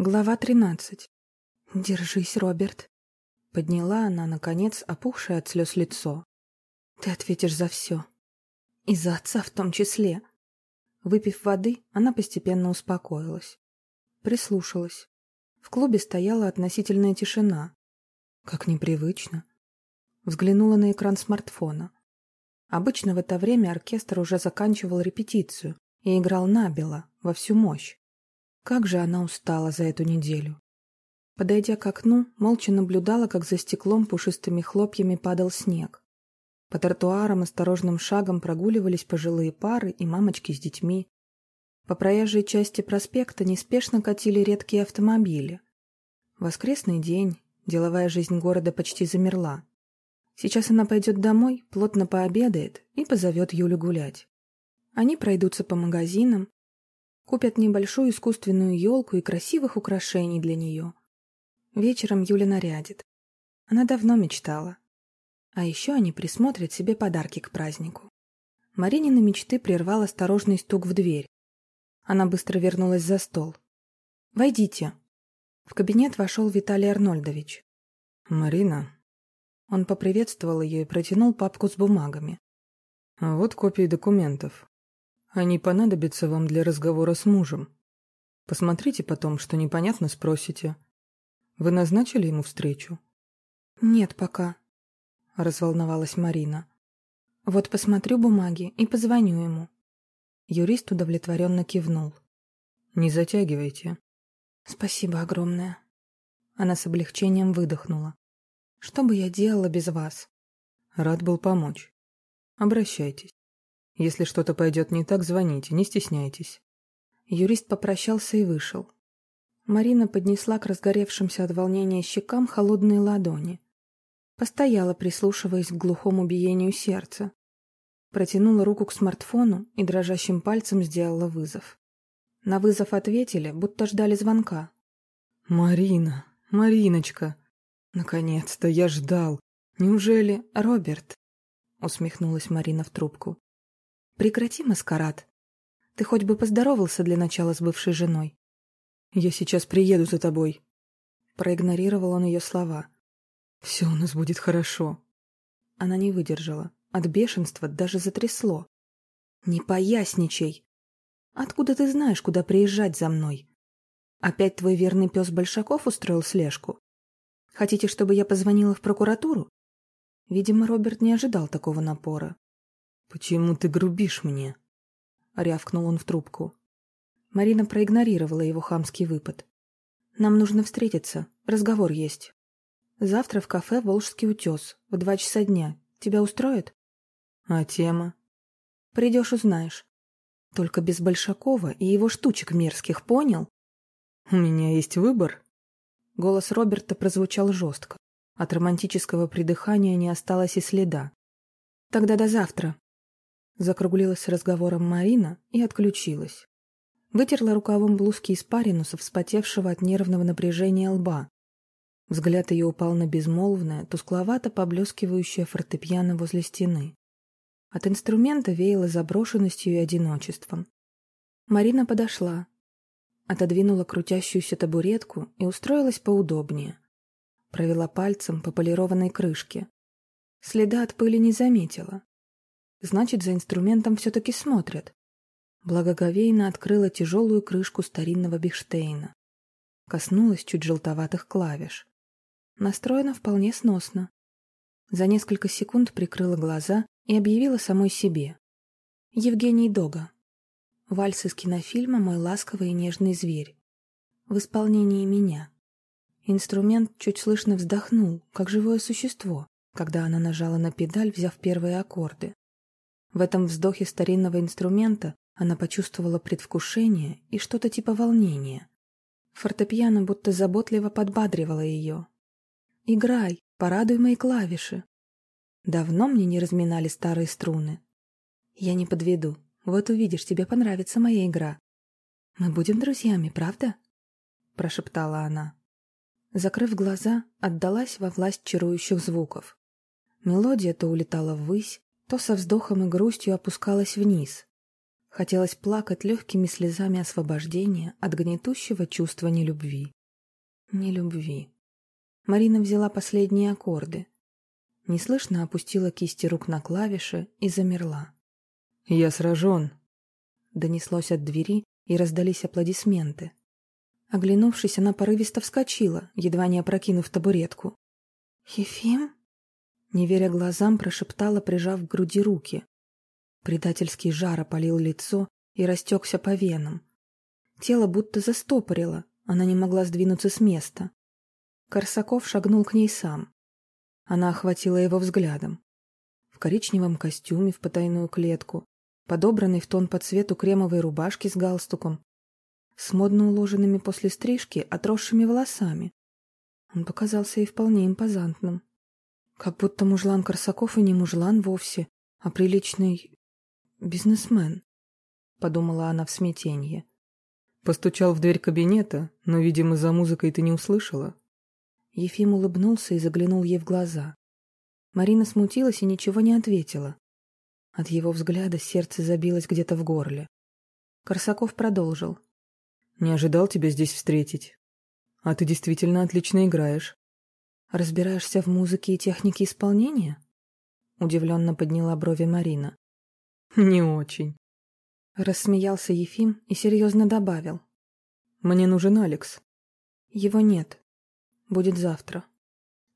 Глава тринадцать. «Держись, Роберт», — подняла она, наконец, опухшее от слез лицо. «Ты ответишь за все. И за отца в том числе». Выпив воды, она постепенно успокоилась. Прислушалась. В клубе стояла относительная тишина. Как непривычно. Взглянула на экран смартфона. Обычно в это время оркестр уже заканчивал репетицию и играл набело, во всю мощь. Как же она устала за эту неделю. Подойдя к окну, молча наблюдала, как за стеклом пушистыми хлопьями падал снег. По тротуарам осторожным шагом прогуливались пожилые пары и мамочки с детьми. По проезжей части проспекта неспешно катили редкие автомобили. Воскресный день, деловая жизнь города почти замерла. Сейчас она пойдет домой, плотно пообедает и позовет Юлю гулять. Они пройдутся по магазинам, Купят небольшую искусственную елку и красивых украшений для нее. Вечером Юля нарядит. Она давно мечтала. А еще они присмотрят себе подарки к празднику. Маринины мечты прервал осторожный стук в дверь. Она быстро вернулась за стол. «Войдите». В кабинет вошел Виталий Арнольдович. «Марина». Он поприветствовал ее и протянул папку с бумагами. «Вот копии документов. Они понадобятся вам для разговора с мужем. Посмотрите потом, что непонятно спросите. Вы назначили ему встречу? Нет пока, разволновалась Марина. Вот посмотрю бумаги и позвоню ему. Юрист удовлетворенно кивнул. Не затягивайте. Спасибо огромное. Она с облегчением выдохнула. Что бы я делала без вас? Рад был помочь. Обращайтесь. Если что-то пойдет не так, звоните, не стесняйтесь». Юрист попрощался и вышел. Марина поднесла к разгоревшимся от волнения щекам холодные ладони. Постояла, прислушиваясь к глухому биению сердца. Протянула руку к смартфону и дрожащим пальцем сделала вызов. На вызов ответили, будто ждали звонка. «Марина, Мариночка! Наконец-то я ждал! Неужели Роберт?» усмехнулась Марина в трубку. Прекрати маскарад. Ты хоть бы поздоровался для начала с бывшей женой. Я сейчас приеду за тобой. Проигнорировал он ее слова. Все у нас будет хорошо. Она не выдержала. От бешенства даже затрясло. Не поясничай. Откуда ты знаешь, куда приезжать за мной? Опять твой верный пес Большаков устроил слежку? Хотите, чтобы я позвонила в прокуратуру? Видимо, Роберт не ожидал такого напора. «Почему ты грубишь мне?» — рявкнул он в трубку. Марина проигнорировала его хамский выпад. «Нам нужно встретиться. Разговор есть. Завтра в кафе «Волжский утес» в два часа дня. Тебя устроит?» «А тема?» «Придешь, узнаешь. Только без Большакова и его штучек мерзких, понял?» «У меня есть выбор?» Голос Роберта прозвучал жестко. От романтического придыхания не осталось и следа. «Тогда до завтра», Закруглилась разговором Марина и отключилась. Вытерла рукавом блузки испарину со вспотевшего от нервного напряжения лба. Взгляд ее упал на безмолвное, тускловато поблескивающее фортепиано возле стены. От инструмента веяло заброшенностью и одиночеством. Марина подошла, отодвинула крутящуюся табуретку и устроилась поудобнее. Провела пальцем по полированной крышке. Следа от пыли не заметила. Значит, за инструментом все-таки смотрят. Благоговейно открыла тяжелую крышку старинного Бихштейна. Коснулась чуть желтоватых клавиш. Настроена вполне сносно. За несколько секунд прикрыла глаза и объявила самой себе. Евгений Дога. Вальс из кинофильма «Мой ласковый и нежный зверь». В исполнении меня. Инструмент чуть слышно вздохнул, как живое существо, когда она нажала на педаль, взяв первые аккорды. В этом вздохе старинного инструмента она почувствовала предвкушение и что-то типа волнения. Фортепиано будто заботливо подбадривало ее. «Играй, порадуй мои клавиши». Давно мне не разминали старые струны. Я не подведу. Вот увидишь, тебе понравится моя игра. Мы будем друзьями, правда? Прошептала она. Закрыв глаза, отдалась во власть чарующих звуков. Мелодия то улетала ввысь, то со вздохом и грустью опускалась вниз. Хотелось плакать легкими слезами освобождения от гнетущего чувства нелюбви. Нелюбви. Марина взяла последние аккорды. Неслышно опустила кисти рук на клавиши и замерла. «Я сражен», — донеслось от двери, и раздались аплодисменты. Оглянувшись, она порывисто вскочила, едва не опрокинув табуретку. «Ефим?» Не веря глазам, прошептала, прижав к груди руки. Предательский жар опалил лицо и растекся по венам. Тело будто застопорило, она не могла сдвинуться с места. Корсаков шагнул к ней сам. Она охватила его взглядом. В коричневом костюме в потайную клетку, подобранной в тон по цвету кремовой рубашки с галстуком, с модно уложенными после стрижки отросшими волосами. Он показался ей вполне импозантным. Как будто мужлан Корсаков и не мужлан вовсе, а приличный бизнесмен, — подумала она в смятенье. Постучал в дверь кабинета, но, видимо, за музыкой ты не услышала. Ефим улыбнулся и заглянул ей в глаза. Марина смутилась и ничего не ответила. От его взгляда сердце забилось где-то в горле. Корсаков продолжил. «Не ожидал тебя здесь встретить. А ты действительно отлично играешь». «Разбираешься в музыке и технике исполнения?» Удивленно подняла брови Марина. «Не очень». Рассмеялся Ефим и серьезно добавил. «Мне нужен Алекс». «Его нет. Будет завтра».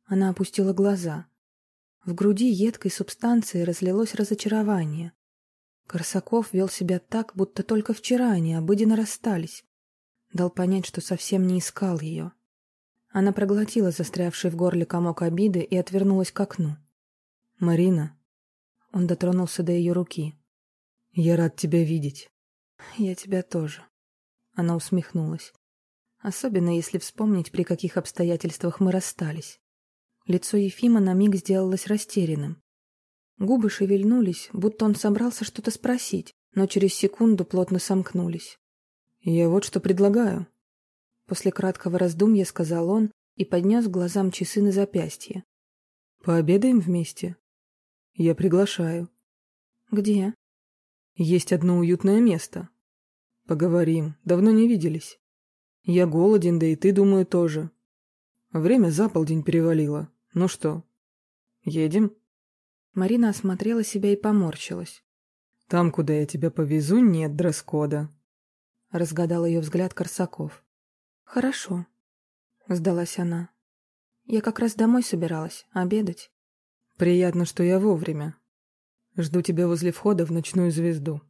Она опустила глаза. В груди едкой субстанции разлилось разочарование. Корсаков вел себя так, будто только вчера они обыденно расстались. Дал понять, что совсем не искал ее. Она проглотила застрявший в горле комок обиды и отвернулась к окну. «Марина». Он дотронулся до ее руки. «Я рад тебя видеть». «Я тебя тоже». Она усмехнулась. Особенно если вспомнить, при каких обстоятельствах мы расстались. Лицо Ефима на миг сделалось растерянным. Губы шевельнулись, будто он собрался что-то спросить, но через секунду плотно сомкнулись. «Я вот что предлагаю». После краткого раздумья сказал он и поднес глазам часы на запястье. «Пообедаем вместе?» «Я приглашаю». «Где?» «Есть одно уютное место. Поговорим, давно не виделись. Я голоден, да и ты, думаю, тоже. Время за полдень перевалило. Ну что, едем?» Марина осмотрела себя и поморщилась. «Там, куда я тебя повезу, нет дресс-кода», — разгадал ее взгляд Корсаков. «Хорошо», — сдалась она. «Я как раз домой собиралась, обедать». «Приятно, что я вовремя. Жду тебя возле входа в ночную звезду».